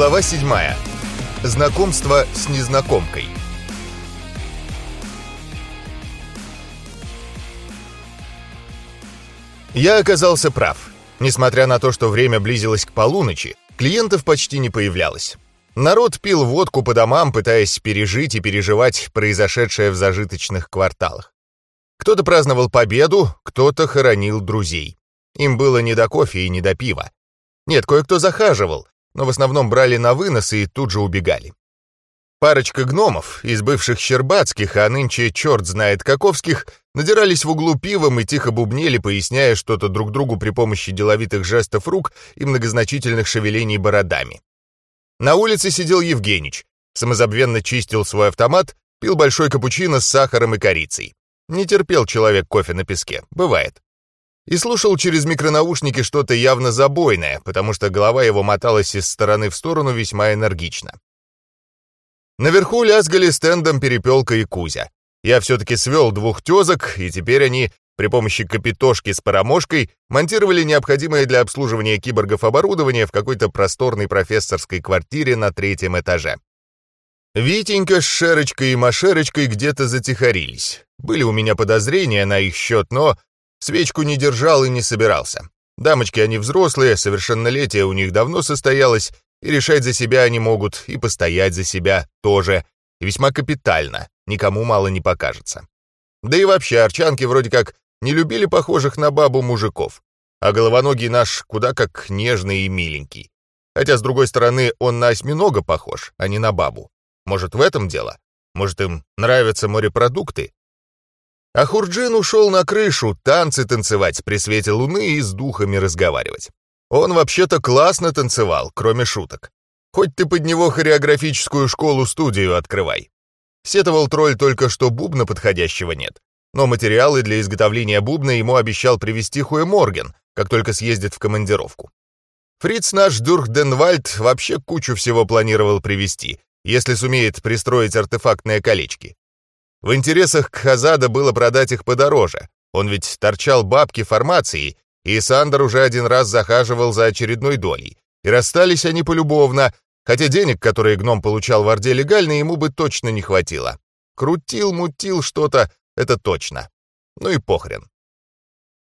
Глава 7. Знакомство с незнакомкой. Я оказался прав. Несмотря на то, что время близилось к полуночи, клиентов почти не появлялось. Народ пил водку по домам, пытаясь пережить и переживать произошедшее в зажиточных кварталах. Кто-то праздновал победу, кто-то хоронил друзей. Им было не до кофе и не до пива. Нет, кое-кто захаживал, но в основном брали на вынос и тут же убегали. Парочка гномов, из бывших щербатских, а нынче черт знает каковских, надирались в углу пивом и тихо бубнели, поясняя что-то друг другу при помощи деловитых жестов рук и многозначительных шевелений бородами. На улице сидел Евгенич, самозабвенно чистил свой автомат, пил большой капучино с сахаром и корицей. Не терпел человек кофе на песке, бывает и слушал через микронаушники что-то явно забойное, потому что голова его моталась из стороны в сторону весьма энергично. Наверху лязгали стендом Перепелка и Кузя. Я все-таки свел двух тезок, и теперь они при помощи капитошки с парамошкой монтировали необходимое для обслуживания киборгов оборудование в какой-то просторной профессорской квартире на третьем этаже. Витенька с Шерочкой и Машерочкой где-то затихарились. Были у меня подозрения на их счет, но Свечку не держал и не собирался. Дамочки они взрослые, совершеннолетие у них давно состоялось, и решать за себя они могут, и постоять за себя тоже. И весьма капитально, никому мало не покажется. Да и вообще, арчанки вроде как не любили похожих на бабу мужиков. А головоногий наш куда как нежный и миленький. Хотя, с другой стороны, он на осьминога похож, а не на бабу. Может, в этом дело? Может, им нравятся морепродукты? А Хурджин ушел на крышу танцы танцевать при свете луны и с духами разговаривать. Он вообще-то классно танцевал, кроме шуток. Хоть ты под него хореографическую школу-студию открывай. Сетовал тролль только, что бубна подходящего нет. Но материалы для изготовления бубна ему обещал привезти Хуэ Морген, как только съездит в командировку. Фриц наш Дюрхденвальд вообще кучу всего планировал привезти, если сумеет пристроить артефактные колечки. В интересах Кхазада было продать их подороже. Он ведь торчал бабки формации, и Сандер уже один раз захаживал за очередной долей. И расстались они полюбовно, хотя денег, которые гном получал в Орде легально, ему бы точно не хватило. Крутил, мутил что-то, это точно. Ну и похрен.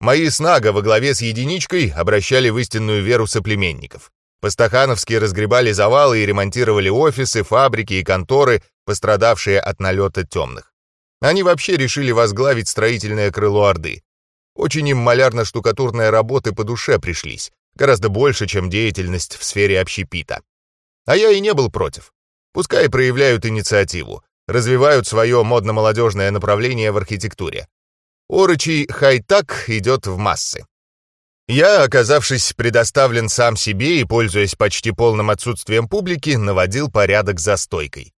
Мои снага во главе с единичкой обращали в истинную веру соплеменников. По-стахановски разгребали завалы и ремонтировали офисы, фабрики и конторы, пострадавшие от налета темных. Они вообще решили возглавить строительное крыло Орды. Очень им малярно-штукатурные работы по душе пришлись, гораздо больше, чем деятельность в сфере общепита. А я и не был против. Пускай проявляют инициативу, развивают свое модно-молодежное направление в архитектуре. Орочий хай-так идет в массы. Я, оказавшись предоставлен сам себе и пользуясь почти полным отсутствием публики, наводил порядок за стойкой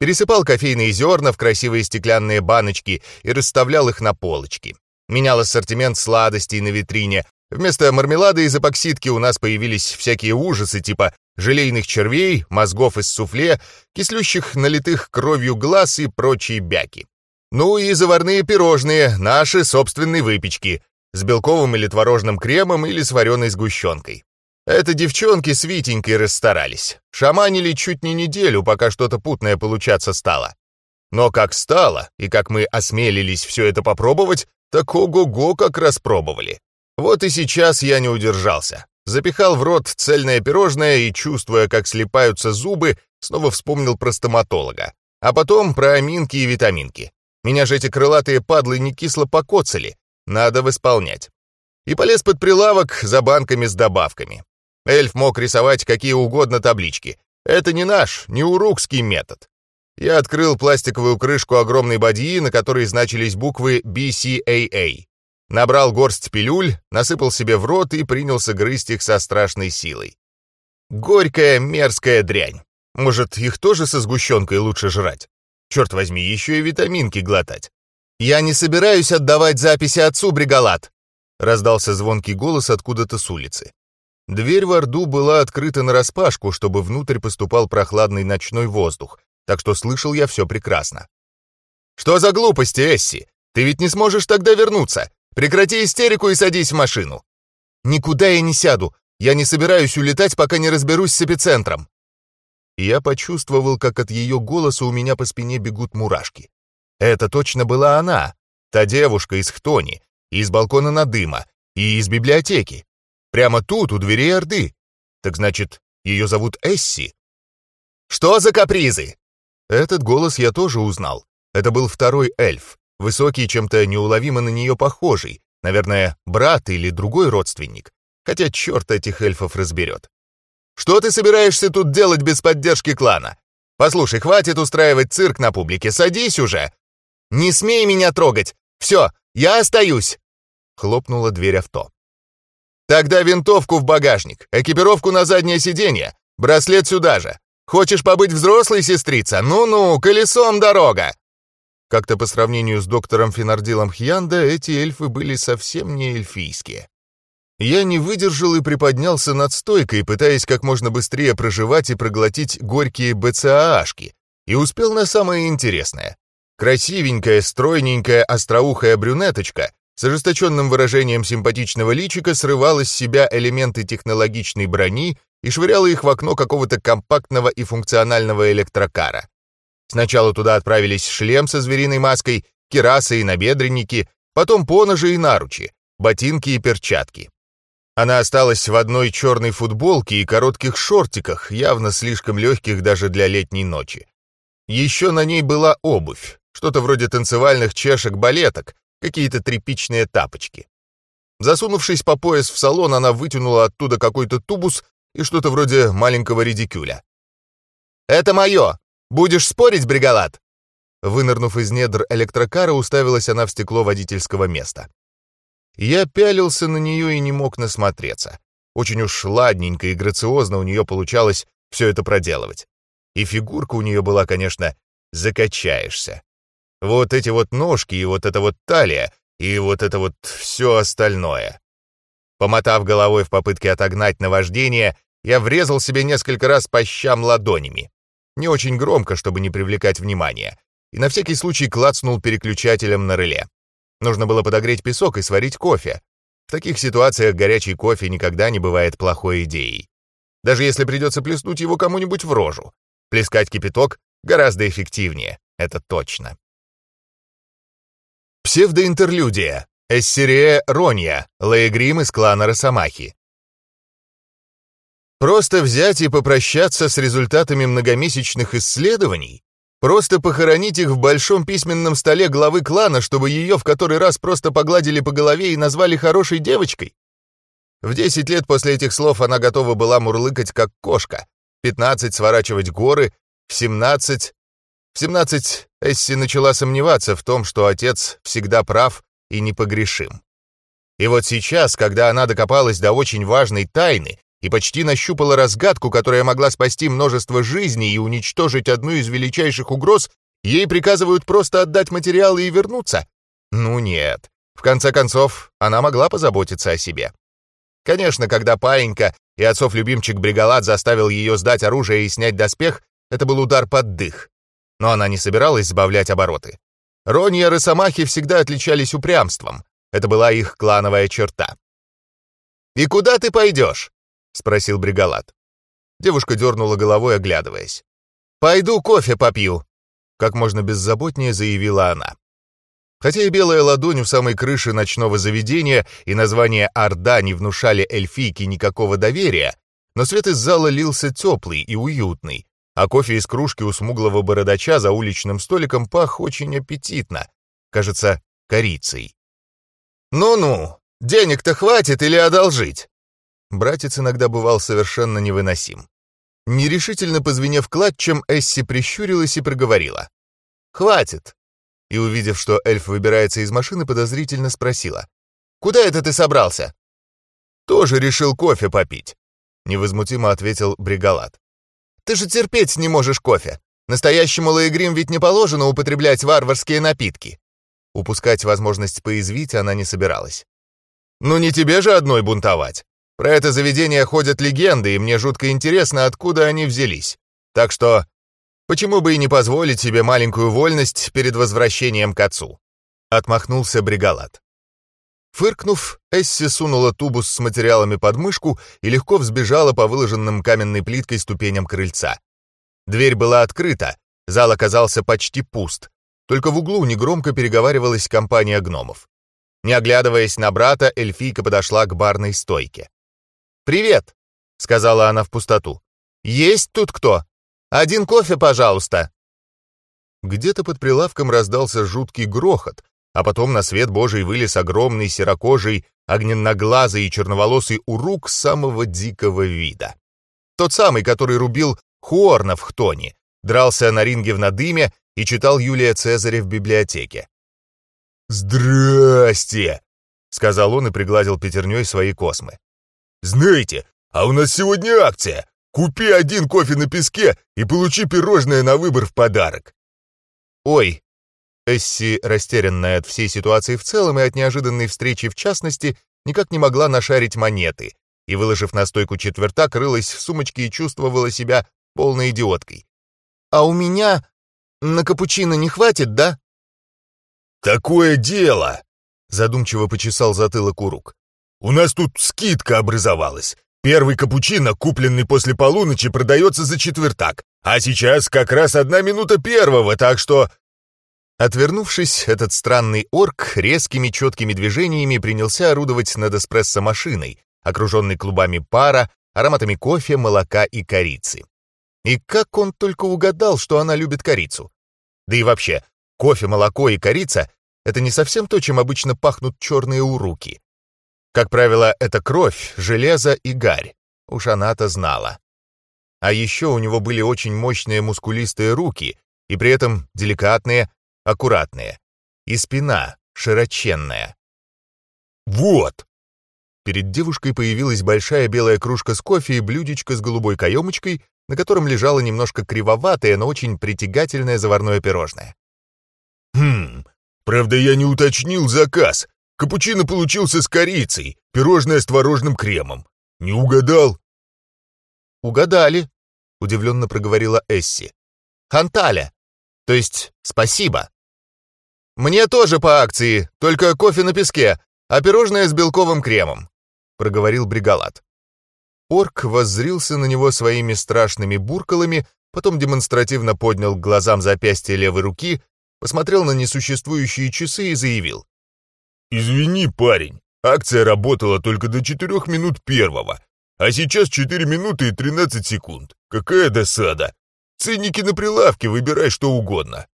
пересыпал кофейные зерна в красивые стеклянные баночки и расставлял их на полочки. Менял ассортимент сладостей на витрине. Вместо мармелада из эпоксидки у нас появились всякие ужасы типа желейных червей, мозгов из суфле, кислющих налитых кровью глаз и прочие бяки. Ну и заварные пирожные, наши собственные выпечки, с белковым или творожным кремом или с вареной сгущенкой. Это девчонки с Витенькой расстарались. Шаманили чуть не неделю, пока что-то путное получаться стало. Но как стало, и как мы осмелились все это попробовать, так ого-го как распробовали. Вот и сейчас я не удержался. Запихал в рот цельное пирожное и, чувствуя, как слипаются зубы, снова вспомнил про стоматолога. А потом про аминки и витаминки. Меня же эти крылатые падлы не кисло покоцали. Надо восполнять. И полез под прилавок за банками с добавками. Эльф мог рисовать какие угодно таблички. Это не наш, не урукский метод. Я открыл пластиковую крышку огромной бадьи, на которой значились буквы BCAA. Набрал горсть пилюль, насыпал себе в рот и принялся грызть их со страшной силой. Горькая, мерзкая дрянь. Может, их тоже со сгущенкой лучше жрать? Черт возьми, еще и витаминки глотать. «Я не собираюсь отдавать записи отцу, Бригалат!» Раздался звонкий голос откуда-то с улицы. Дверь в Орду была открыта нараспашку, чтобы внутрь поступал прохладный ночной воздух, так что слышал я все прекрасно. «Что за глупости, Эсси? Ты ведь не сможешь тогда вернуться. Прекрати истерику и садись в машину». «Никуда я не сяду. Я не собираюсь улетать, пока не разберусь с эпицентром». и я почувствовал, как от ее голоса у меня по спине бегут мурашки. Это точно была она, та девушка из Хтони, из балкона на дыма, и из библиотеки. Прямо тут, у дверей Орды. Так значит, ее зовут Эсси. «Что за капризы?» Этот голос я тоже узнал. Это был второй эльф, высокий, чем-то неуловимо на нее похожий, наверное, брат или другой родственник. Хотя черт этих эльфов разберет. «Что ты собираешься тут делать без поддержки клана? Послушай, хватит устраивать цирк на публике, садись уже!» «Не смей меня трогать! Все, я остаюсь!» Хлопнула дверь авто. «Тогда винтовку в багажник, экипировку на заднее сиденье, браслет сюда же. Хочешь побыть взрослой, сестрица? Ну-ну, колесом дорога!» Как-то по сравнению с доктором Финардилом Хьянда, эти эльфы были совсем не эльфийские. Я не выдержал и приподнялся над стойкой, пытаясь как можно быстрее проживать и проглотить горькие БЦААшки, и успел на самое интересное. Красивенькая, стройненькая, остроухая брюнеточка с ожесточенным выражением симпатичного личика срывала с себя элементы технологичной брони и швыряла их в окно какого-то компактного и функционального электрокара. Сначала туда отправились шлем со звериной маской, керасы и набедренники, потом поножи и наручи, ботинки и перчатки. Она осталась в одной черной футболке и коротких шортиках, явно слишком легких даже для летней ночи. Еще на ней была обувь, что-то вроде танцевальных чешек-балеток, какие-то тряпичные тапочки. Засунувшись по пояс в салон, она вытянула оттуда какой-то тубус и что-то вроде маленького редикюля. «Это мое! Будешь спорить, Бригалат?» Вынырнув из недр электрокара, уставилась она в стекло водительского места. Я пялился на нее и не мог насмотреться. Очень уж ладненько и грациозно у нее получалось все это проделывать. И фигурка у нее была, конечно, закачаешься. Вот эти вот ножки и вот эта вот талия, и вот это вот все остальное. Помотав головой в попытке отогнать наваждение, я врезал себе несколько раз по щам ладонями. Не очень громко, чтобы не привлекать внимания, и на всякий случай клацнул переключателем на реле. Нужно было подогреть песок и сварить кофе. В таких ситуациях горячий кофе никогда не бывает плохой идеей. Даже если придется плеснуть его кому-нибудь в рожу. Плескать кипяток гораздо эффективнее, это точно. Псевдоинтерлюдия. Эссерия Ронья, Лаегрим из клана Росомахи. Просто взять и попрощаться с результатами многомесячных исследований? Просто похоронить их в большом письменном столе главы клана, чтобы ее в который раз просто погладили по голове и назвали хорошей девочкой? В 10 лет после этих слов она готова была мурлыкать как кошка, 15 сворачивать горы, в 17... В 17 Эсси начала сомневаться в том, что отец всегда прав и непогрешим. И вот сейчас, когда она докопалась до очень важной тайны и почти нащупала разгадку, которая могла спасти множество жизней и уничтожить одну из величайших угроз, ей приказывают просто отдать материалы и вернуться? Ну нет. В конце концов, она могла позаботиться о себе. Конечно, когда паинька и отцов-любимчик Бригалат заставил ее сдать оружие и снять доспех, это был удар под дых. Но она не собиралась сбавлять обороты. Ронья Росомахи всегда отличались упрямством. Это была их клановая черта. «И куда ты пойдешь?» — спросил Бригалат. Девушка дернула головой, оглядываясь. «Пойду кофе попью», — как можно беззаботнее заявила она. Хотя и белая ладонь у самой крыши ночного заведения и название «Орда» не внушали эльфийке никакого доверия, но свет из зала лился теплый и уютный, а кофе из кружки у смуглого бородача за уличным столиком пах очень аппетитно, кажется, корицей. «Ну-ну, денег-то хватит или одолжить?» Братец иногда бывал совершенно невыносим. Нерешительно позвенев клатчем, Эсси прищурилась и проговорила. «Хватит!» И, увидев, что эльф выбирается из машины, подозрительно спросила. «Куда это ты собрался?» «Тоже решил кофе попить», — невозмутимо ответил Бригалат. Ты же терпеть не можешь кофе. Настоящему Лаегрим ведь не положено употреблять варварские напитки». Упускать возможность поязвить она не собиралась. «Ну не тебе же одной бунтовать. Про это заведение ходят легенды, и мне жутко интересно, откуда они взялись. Так что почему бы и не позволить себе маленькую вольность перед возвращением к отцу?» Отмахнулся Бригалат. Фыркнув, Эсси сунула тубус с материалами под мышку и легко взбежала по выложенным каменной плиткой ступеням крыльца. Дверь была открыта, зал оказался почти пуст. Только в углу негромко переговаривалась компания гномов. Не оглядываясь на брата, эльфийка подошла к барной стойке. «Привет!» — сказала она в пустоту. «Есть тут кто? Один кофе, пожалуйста!» Где-то под прилавком раздался жуткий грохот, а потом на свет Божий вылез огромный серокожий, огненноглазый и черноволосый урук самого дикого вида. Тот самый, который рубил Хуорна в Хтоне, дрался на ринге в надыме и читал Юлия Цезаря в библиотеке. «Здрасте!» — сказал он и пригладил пятерней свои космы. «Знаете, а у нас сегодня акция. Купи один кофе на песке и получи пирожное на выбор в подарок». «Ой!» Эсси, растерянная от всей ситуации в целом и от неожиданной встречи в частности, никак не могла нашарить монеты и, выложив на стойку четверта, крылась в сумочке и чувствовала себя полной идиоткой. «А у меня на капучино не хватит, да?» «Такое дело!» — задумчиво почесал затылок Урук. «У нас тут скидка образовалась. Первый капучино, купленный после полуночи, продается за четвертак, а сейчас как раз одна минута первого, так что...» Отвернувшись, этот странный орк резкими четкими движениями принялся орудовать над эспрессо-машиной, окруженной клубами пара, ароматами кофе, молока и корицы. И как он только угадал, что она любит корицу. Да и вообще, Кофе, молоко и корица — это не совсем то, чем обычно пахнут черные уруки. Как правило, это кровь, железо и гарь. Уж она-то знала. А еще у него были очень мощные мускулистые руки, и при этом деликатные, аккуратные. И спина широченная. «Вот!» Перед девушкой появилась большая белая кружка с кофе и блюдечко с голубой каемочкой, на котором лежало немножко кривоватое, но очень притягательное заварное пирожное. «Хм, правда, я не уточнил заказ. Капучино получился с корицей, пирожное с творожным кремом. Не угадал?» «Угадали», — удивленно проговорила Эсси. «Ханталя. То есть спасибо». «Мне тоже по акции, только кофе на песке, а пирожное с белковым кремом», — проговорил Бригалат. Орк воззрился на него своими страшными буркалами, потом демонстративно поднял к глазам запястье левой руки посмотрел на несуществующие часы и заявил. «Извини, парень, акция работала только до четырех минут первого, а сейчас четыре минуты и тринадцать секунд. Какая досада! Ценники на прилавке, выбирай что угодно».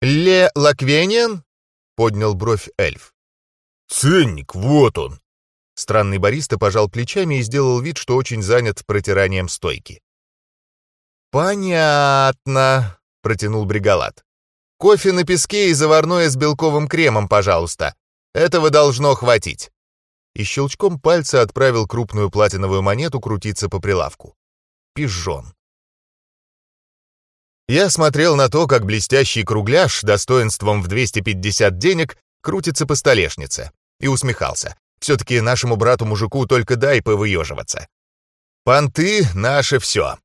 «Ле Лаквениан?» — поднял бровь эльф. «Ценник, вот он!» Странный бариста пожал плечами и сделал вид, что очень занят протиранием стойки. «Понятно», — протянул Бригалат. Кофе на песке и заварное с белковым кремом, пожалуйста. Этого должно хватить». И щелчком пальца отправил крупную платиновую монету крутиться по прилавку. Пижон. Я смотрел на то, как блестящий кругляш достоинством в 250 денег крутится по столешнице, и усмехался. Все-таки нашему брату-мужику только дай повыеживаться. Понты — наше все.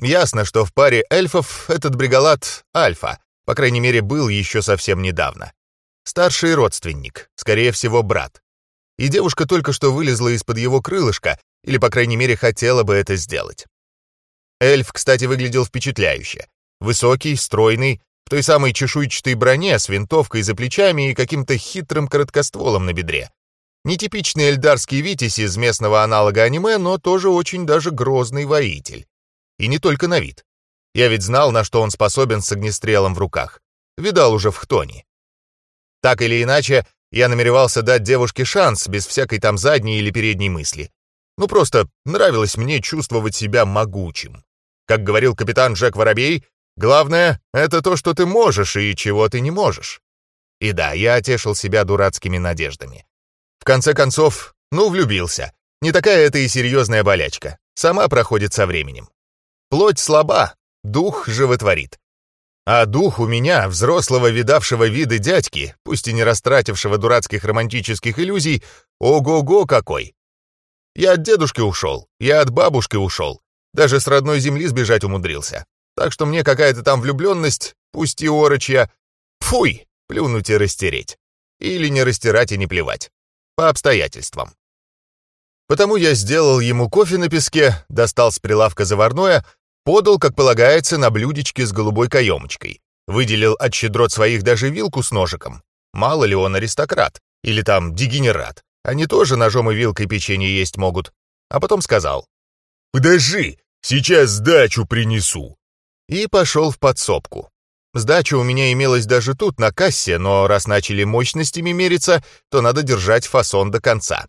Ясно, что в паре эльфов этот бригалат — альфа, по крайней мере, был еще совсем недавно. Старший родственник, скорее всего, брат. И девушка только что вылезла из-под его крылышка, или, по крайней мере, хотела бы это сделать. Эльф, кстати, выглядел впечатляюще. Высокий, стройный, в той самой чешуйчатой броне с винтовкой за плечами и каким-то хитрым короткостволом на бедре. Нетипичный эльдарский витязь из местного аналога аниме, но тоже очень даже грозный воитель. И не только на вид. Я ведь знал, на что он способен с огнестрелом в руках. Видал уже в Хтоне. Так или иначе, я намеревался дать девушке шанс, без всякой там задней или передней мысли. Ну просто нравилось мне чувствовать себя могучим. Как говорил капитан Джек Воробей, главное — это то, что ты можешь и чего ты не можешь. И да, я отешил себя дурацкими надеждами. В конце концов, ну, влюбился. Не такая это и серьезная болячка. Сама проходит со временем. Плоть слаба, дух животворит. А дух у меня, взрослого видавшего виды дядьки, пусть и не растратившего дурацких романтических иллюзий, ого-го какой! Я от дедушки ушел, я от бабушки ушел, даже с родной земли сбежать умудрился. Так что мне какая-то там влюбленность, пусть и орочья, фуй, плюнуть и растереть. Или не растирать и не плевать. По обстоятельствам. Потому я сделал ему кофе на песке, достал с прилавка заварное, Подал, как полагается, на блюдечке с голубой каемочкой. Выделил от щедрот своих даже вилку с ножиком. Мало ли он аристократ. Или там дегенерат. Они тоже ножом и вилкой печенье есть могут. А потом сказал. «Подожди, сейчас сдачу принесу». И пошел в подсобку. Сдача у меня имелась даже тут, на кассе, но раз начали мощностями мериться, то надо держать фасон до конца.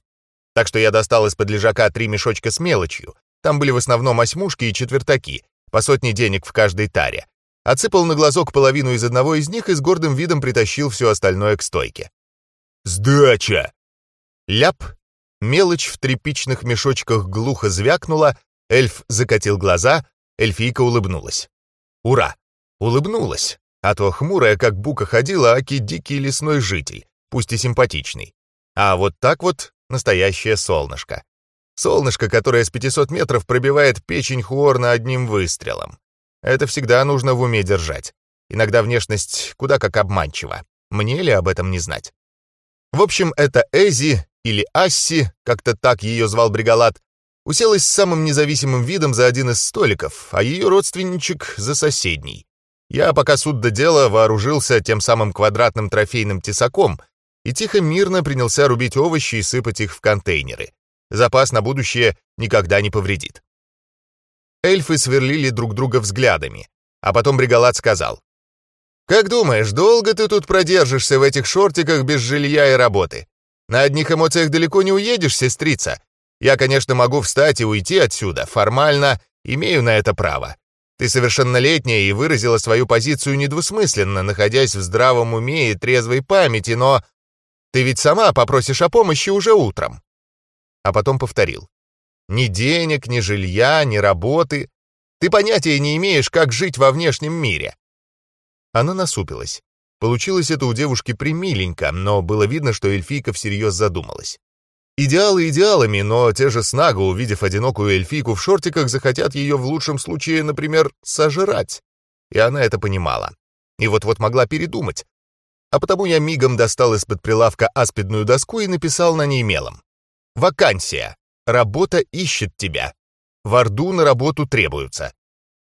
Так что я достал из-под лежака три мешочка с мелочью. Там были в основном осьмушки и четвертаки, по сотне денег в каждой таре. Отсыпал на глазок половину из одного из них и с гордым видом притащил все остальное к стойке. «Сдача!» Ляп! Мелочь в тряпичных мешочках глухо звякнула, эльф закатил глаза, эльфийка улыбнулась. «Ура! Улыбнулась, а то хмурая, как бука ходила, аки дикий лесной житель, пусть и симпатичный. А вот так вот настоящее солнышко. Солнышко, которое с 500 метров пробивает печень Хуорна одним выстрелом. Это всегда нужно в уме держать. Иногда внешность куда как обманчива. Мне ли об этом не знать? В общем, это Эзи, или Асси, как-то так ее звал Бригалат, уселась с самым независимым видом за один из столиков, а ее родственничек за соседний. Я, пока суд до дела, вооружился тем самым квадратным трофейным тесаком и тихо-мирно принялся рубить овощи и сыпать их в контейнеры. Запас на будущее никогда не повредит. Эльфы сверлили друг друга взглядами, а потом Бригалат сказал. «Как думаешь, долго ты тут продержишься в этих шортиках без жилья и работы? На одних эмоциях далеко не уедешь, сестрица. Я, конечно, могу встать и уйти отсюда, формально имею на это право. Ты совершеннолетняя и выразила свою позицию недвусмысленно, находясь в здравом уме и трезвой памяти, но ты ведь сама попросишь о помощи уже утром. А потом повторил. Ни денег, ни жилья, ни работы. Ты понятия не имеешь, как жить во внешнем мире. Она насупилась. Получилось это у девушки примиленько, но было видно, что эльфийка всерьез задумалась. Идеалы идеалами, но те же снага, увидев одинокую эльфийку в шортиках, захотят ее в лучшем случае, например, сожрать. И она это понимала. И вот-вот могла передумать. А потому я мигом достал из-под прилавка аспидную доску и написал на ней мелом. «Вакансия. Работа ищет тебя. В Орду на работу требуются.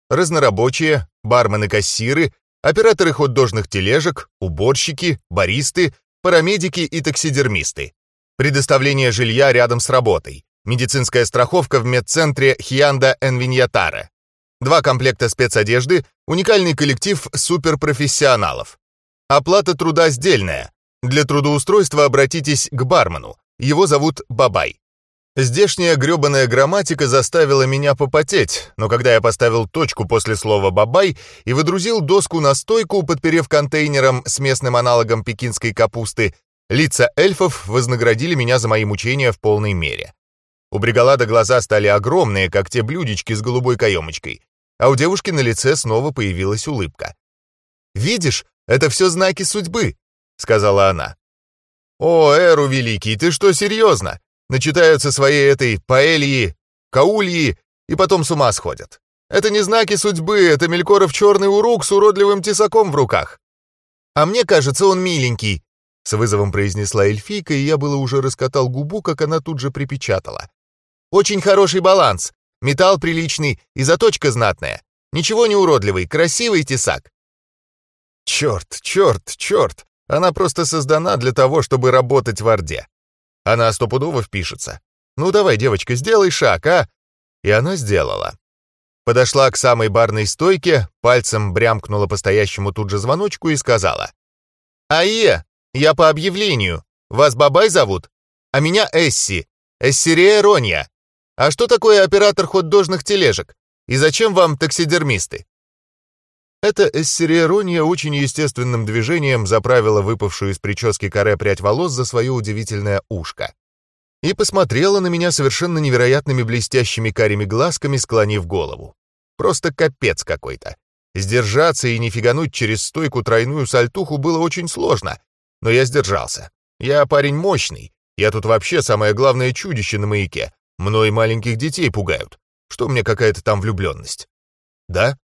Разнорабочие, бармены-кассиры, операторы хот-дожных тележек, уборщики, баристы, парамедики и таксидермисты. Предоставление жилья рядом с работой. Медицинская страховка в медцентре Хианда Энвиньятаре. Два комплекта спецодежды, уникальный коллектив суперпрофессионалов. Оплата труда сдельная. Для трудоустройства обратитесь к бармену. Его зовут Бабай. Здешняя грёбаная грамматика заставила меня попотеть, но когда я поставил точку после слова «бабай» и выдрузил доску на стойку, подперев контейнером с местным аналогом пекинской капусты, Лица эльфов вознаградили меня за мои мучения в полной мере. У Бригалада глаза стали огромные, как те блюдечки с голубой каемочкой, а у девушки на лице снова появилась улыбка. «Видишь, это все знаки судьбы», — сказала она. «О, Эру Великий, ты что, серьезно? Начитаются своей этой паэльи, каульи и потом с ума сходят. Это не знаки судьбы, это Мелькоров черный урук с уродливым тесаком в руках. А мне кажется, он миленький, с вызовом произнесла эльфийка, и я было уже раскатал губу, как она тут же припечатала. «Очень хороший баланс. Металл приличный и заточка знатная. Ничего не уродливый, красивый тесак». «Черт, черт, черт! Она просто создана для того, чтобы работать в Орде. Она стопудово впишется. Ну давай, девочка, сделай шаг, а?» И она сделала. Подошла к самой барной стойке, пальцем брямкнула по стоящему тут же звоночку и сказала. «Ае, я по объявлению. Вас Бабай зовут? А меня Эсси. Эссирия Ронья. А что такое оператор хот-дожных тележек? И зачем вам таксидермисты?» Эта Эссирия Ронья очень естественным движением заправила выпавшую из прически каре прядь волос за свое удивительное ушко. И посмотрела на меня совершенно невероятными блестящими карими глазками, склонив голову. Просто капец какой-то. Сдержаться и не фигануть через стойку тройную сальтуху было очень сложно, но я сдержался. Я парень мощный. Я тут вообще самое главное чудище на маяке. Мной маленьких детей пугают. Что мне какая-то там влюбленность? Да?